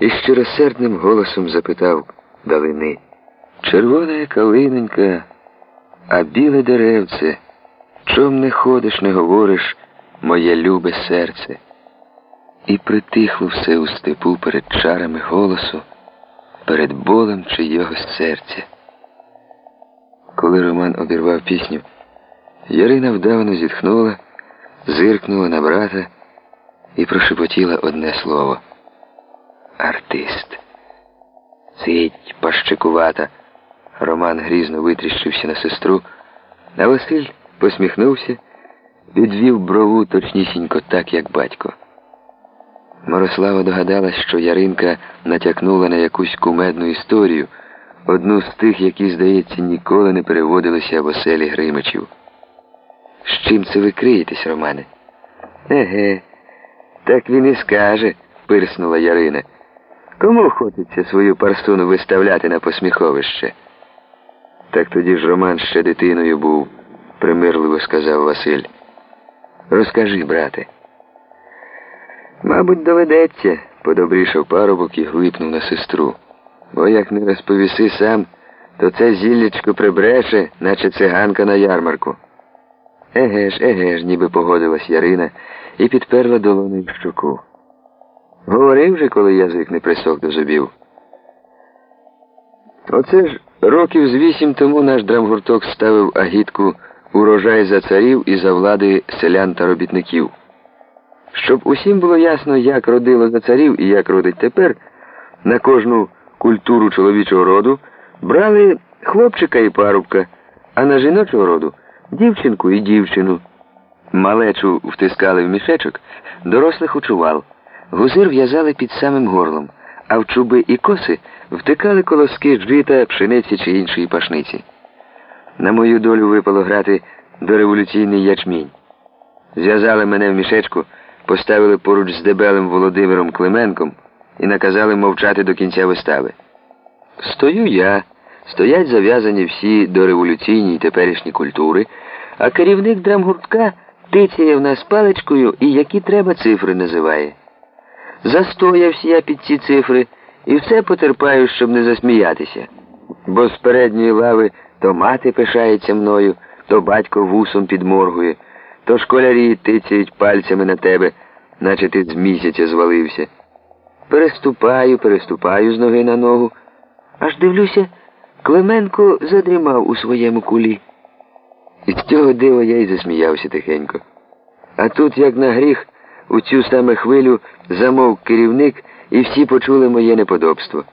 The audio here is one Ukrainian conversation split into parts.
і щиросердним голосом запитав далини. Червона калиненька, а біле деревце, чом не ходиш, не говориш, моє любе серце? І притихло все у степу перед чарами голосу, перед болем чийогось серця. Коли Роман обірвав пісню, Ярина вдавно зітхнула, зиркнула на брата і прошепотіла одне слово артист. Цить пащикувата. Роман грізно витріщився на сестру, а Василь посміхнувся, відвів брову точнісінько так, як батько. Мирослава догадалась, що Яринка натякнула на якусь кумедну історію, одну з тих, які, здається, ніколи не переводилися в оселі Гримичів. З чим це ви криєтесь, Романе? Еге, так він і скаже, пирснула Ярина. Кому хочеться свою парсуну виставляти на посміховище? Так тоді ж Роман ще дитиною був, примирливо сказав Василь. Розкажи, брате. Мабуть, доведеться, подобрішав парубок і глипнув на сестру. Бо як не розповіси сам, то це зіллячко прибреше, наче циганка на ярмарку. Еге ж, еге ж, ніби погодилась Ярина і підперла долоною щоку. Говорив же, коли язик не присох до зубів. Оце ж років з вісім тому наш драмгурток ставив агітку урожай за царів і за влади селян та робітників. Щоб усім було ясно, як родило за царів і як родить тепер, на кожну культуру чоловічого роду брали хлопчика і парубка, а на жіночого роду дівчинку і дівчину. Малечу втискали в мішечок, дорослих учувал. Гузир в'язали під самим горлом, а в чуби і коси втикали колоски жита, пшениці чи іншої пашниці. На мою долю випало грати до революційний ячмінь. Зв'язали мене в мішечку, поставили поруч з дебелим Володимиром Клименком і наказали мовчати до кінця вистави. Стою я, стоять зав'язані всі дореволюційні й теперішні культури, а керівник драмгуртка тицяє в нас паличкою і які треба цифри називає. Застоявся я під ці цифри і все потерпаю, щоб не засміятися. Бо з передньої лави то мати пишається мною, то батько вусом підморгує, то школярі тицяють пальцями на тебе, наче ти з місяця звалився. Переступаю, переступаю з ноги на ногу. Аж дивлюся, Клименко задрімав у своєму кулі. І з цього дива я й засміявся тихенько. А тут, як на гріх, у цю саме хвилю замовк керівник, і всі почули моє неподобство.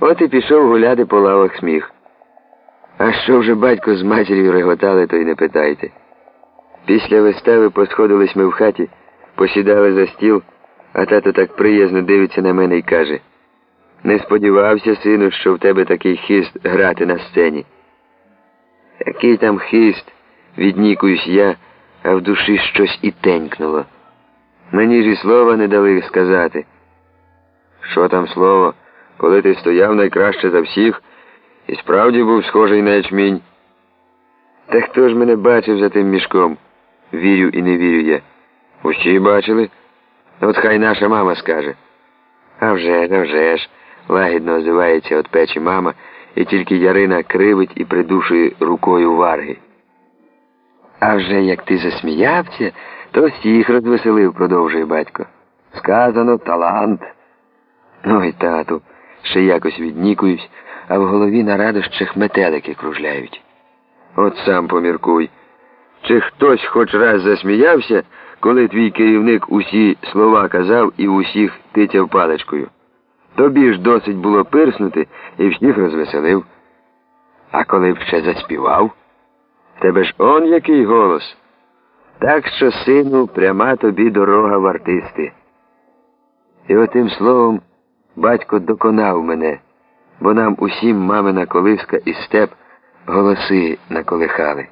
От і пішов гуляти по лавах сміх. А що вже батько з матір'ю реготали, то й не питайте. Після вистави посходились ми в хаті, посідали за стіл, а тато так приязно дивиться на мене і каже: Не сподівався, сину, що в тебе такий хист грати на сцені. Який там хист, віднікуюсь я, а в душі щось і тенькнуло. Мені ж і слова не дали сказати. Що там слово, коли ти стояв найкраще за всіх і справді був схожий на ячмінь? Та хто ж мене бачив за тим мішком? Вірю і не вірю я. Усі бачили? От хай наша мама скаже. А вже ж, а вже ж, лагідно озивається від печі мама, і тільки Ярина кривить і придушує рукою варги. А вже як ти засміявся, то всіх розвеселив, продовжує батько. Сказано талант. Ой, тату, ще якось віднікуюсь, а в голові на радощах метелики кружляють. От сам поміркуй. Чи хтось хоч раз засміявся, коли твій керівник усі слова казав і усіх титяв паличкою? Тобі ж досить було пирснути і всіх розвеселив. А коли б ще заспівав, тебе ж он який голос. Так що, сину, пряма тобі дорога в артисти. І отим словом батько доконав мене, бо нам усім мамина колиска і степ голоси наколихали.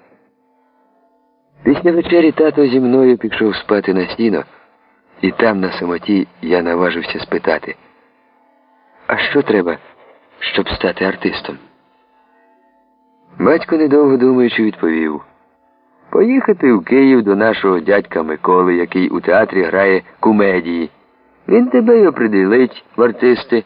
Після вечері тато зі мною пішов спати на стіно, і там, на самоті, я наважився спитати, а що треба, щоб стати артистом? Батько, недовго думаючи, відповів поїхати в Київ до нашого дядька Миколи, який у театрі грає кумедії. Він тебе й оприділить в артисти.